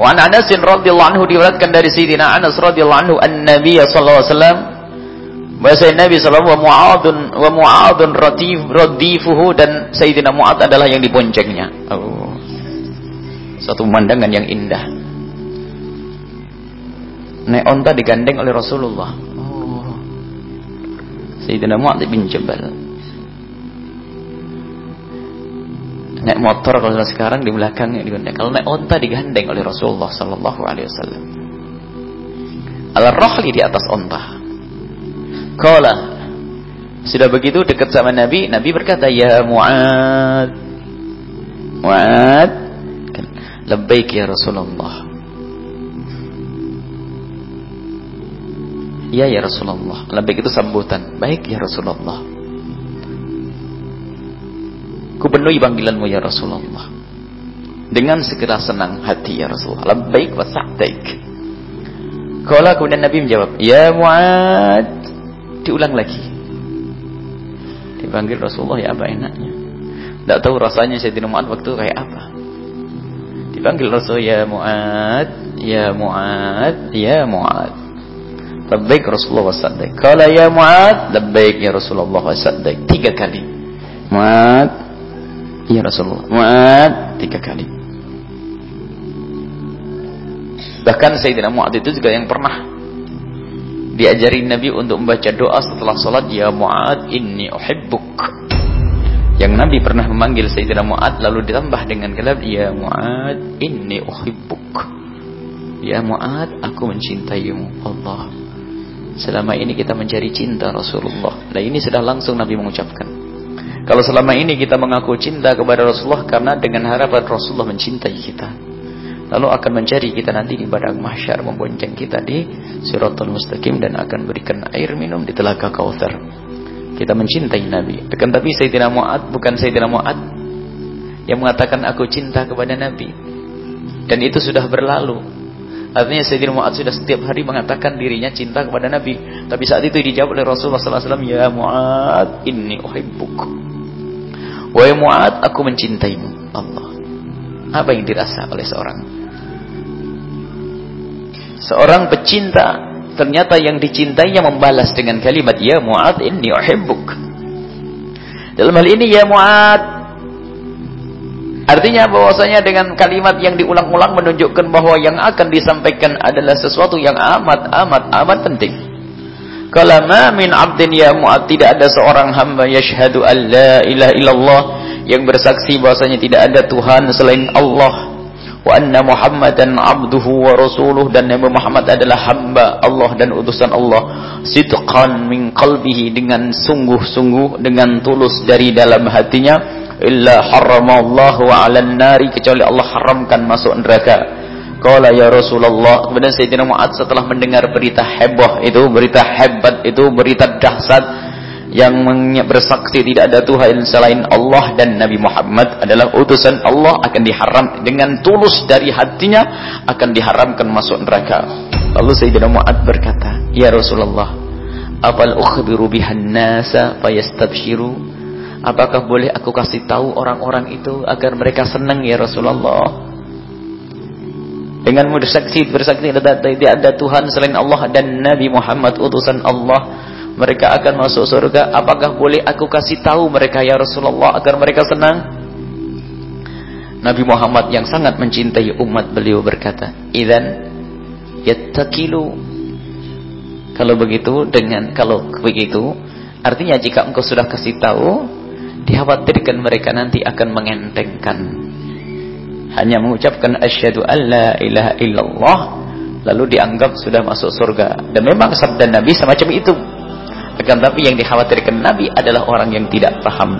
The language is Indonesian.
Wa an Anas radhiyallahu anhu diriwayatkan dari Sayyidina Anas radhiyallahu anhu an-nabiy sallallahu alaihi wasallam bahasa Nabi sallallahu wa Mu'adun wa Mu'adun ratif radifuhu dan Sayyidina Mu'ad adalah yang diboncengnya. Oh. Satu pemandangan yang indah. Naik onta digandeng oleh Rasulullah. Oh. Sayyidina Mu'ad bin Jabal. Naik motor kalau sekarang di belakangnya digandeng. Kalau naik onta digandeng oleh Rasulullah sallallahu alaihi wasallam. Al-rahli di atas onta. Kala sudah begitu dekat sama Nabi, Nabi berkata, "Ya Mu'ad." Mu'ad, labbaik ya Rasulullah. Ya ya Rasulullah. Labbaik itu sambutan. Baik ya Rasulullah. Ku penuhi panggilanmu ya Rasulullah. Dengan segera senang hati ya Rasulullah. Labbaik wa sa'daik. Kala kemudian Nabi menjawab, Ya Mu'ad. Diulang lagi. Dipanggil Rasulullah ya apa enaknya. Tidak tahu rasanya Sayyidina Mu'ad waktu kayak apa. Dipanggil Rasul ya Mu'ad. Ya Mu'ad. Ya Mu'ad. Labbaik Rasulullah wa sa'daik. Kala ya Mu'ad. Labbaik ya Rasulullah wa sa'daik. Tiga kali. Mu'ad. Ya Rasulullah. Mu'ad tiga kali. Bahkan Sayyidina Mu'ad itu juga yang pernah diajari Nabi untuk membaca doa setelah salat ya Mu'ad inni uhibbuk. Yang Nabi pernah memanggil Sayyidina Mu'ad lalu ditambah dengan kalam ya Mu'ad inni uhibbuk. Ya Mu'ad aku mencintaimu Allah. Selama ini kita mencari cinta Rasulullah. Nah ini sudah langsung Nabi mengucapkan. Kalau selama ini kita mengaku cinta kepada Rasulullah karena dengan harapan Rasulullah mencintai kita. Lalu akan mencari kita nanti di padang mahsyar membonceng kita di siratul mustaqim dan akan berikan air minum di telaga kautsar. Kita mencintai Nabi. Akan tapi Sayyidina Mu'ad bukan Sayyidina Mu'ad yang mengatakan aku cinta kepada Nabi. Dan itu sudah berlalu. Artinya Sayyidina Mu'ad sudah setiap hari mengatakan dirinya cinta kepada Nabi. Tapi saat itu dijawab oleh Rasulullah SAW, Ya Mu'ad, inni uhibbuk. Wahai Mu'ad, aku mencintaimu. Allah. Apa yang dirasa oleh seorang? Seorang pecinta, ternyata yang dicintainya membalas dengan kalimat, Ya Mu'ad, inni uhibbuk. Dalam hal ini, Ya Mu'ad, Artinya bahwasanya dengan kalimat yang diulang-ulang menunjukkan bahwa yang akan disampaikan adalah sesuatu yang amat amat amat penting. Kala ma min abdin ya mu'ad tidak ada seorang hamba yashhadu an la ilaha illallah yang bersaksi bahwasanya tidak ada Tuhan selain Allah. Wa anna Muhammadan abduhu wa rasuluh dan Nabi Muhammad adalah hamba Allah dan utusan Allah. Sidqan min qalbihi dengan sungguh-sungguh dengan tulus dari dalam hatinya. Illa haramallahu 'alan nari kecuali Allah haramkan masuk neraka Qala ya Rasulullah. Kemudian Sayyidina Mu'ad setelah mendengar berita heboh itu, berita hebat itu, berita dahsyat yang bersaksi tidak ada Tuhan selain Allah dan Nabi Muhammad adalah utusan Allah akan diharam dengan tulus dari hatinya akan diharamkan masuk neraka. Lalu Sayyidina Mu'ad berkata, "Ya Rasulullah, apal ukhbiru bihan nasa fayastabshiru?" Apakah boleh aku kasih tahu orang-orang itu agar mereka senang ya Rasulullah? Dengan bersaksi bersaksi tidak ada Tuhan selain Allah dan Nabi Muhammad utusan Allah, mereka akan masuk surga. Apakah boleh aku kasih tahu mereka ya Rasulullah agar mereka senang? Nabi Muhammad yang sangat mencintai umat beliau berkata, "Idzan yattakilu." Kalau begitu dengan kalau begitu, artinya jika engkau sudah kasih tahu, dikhawatirkan mereka nanti akan mengentengkan hanya mengucapkan asyhadu alla ilaha illallah lalu dianggap sudah masuk surga. Dan memang sabda Nabi semacam itu. Akan tapi yang dikhawatirkan Nabi adalah orang yang tidak paham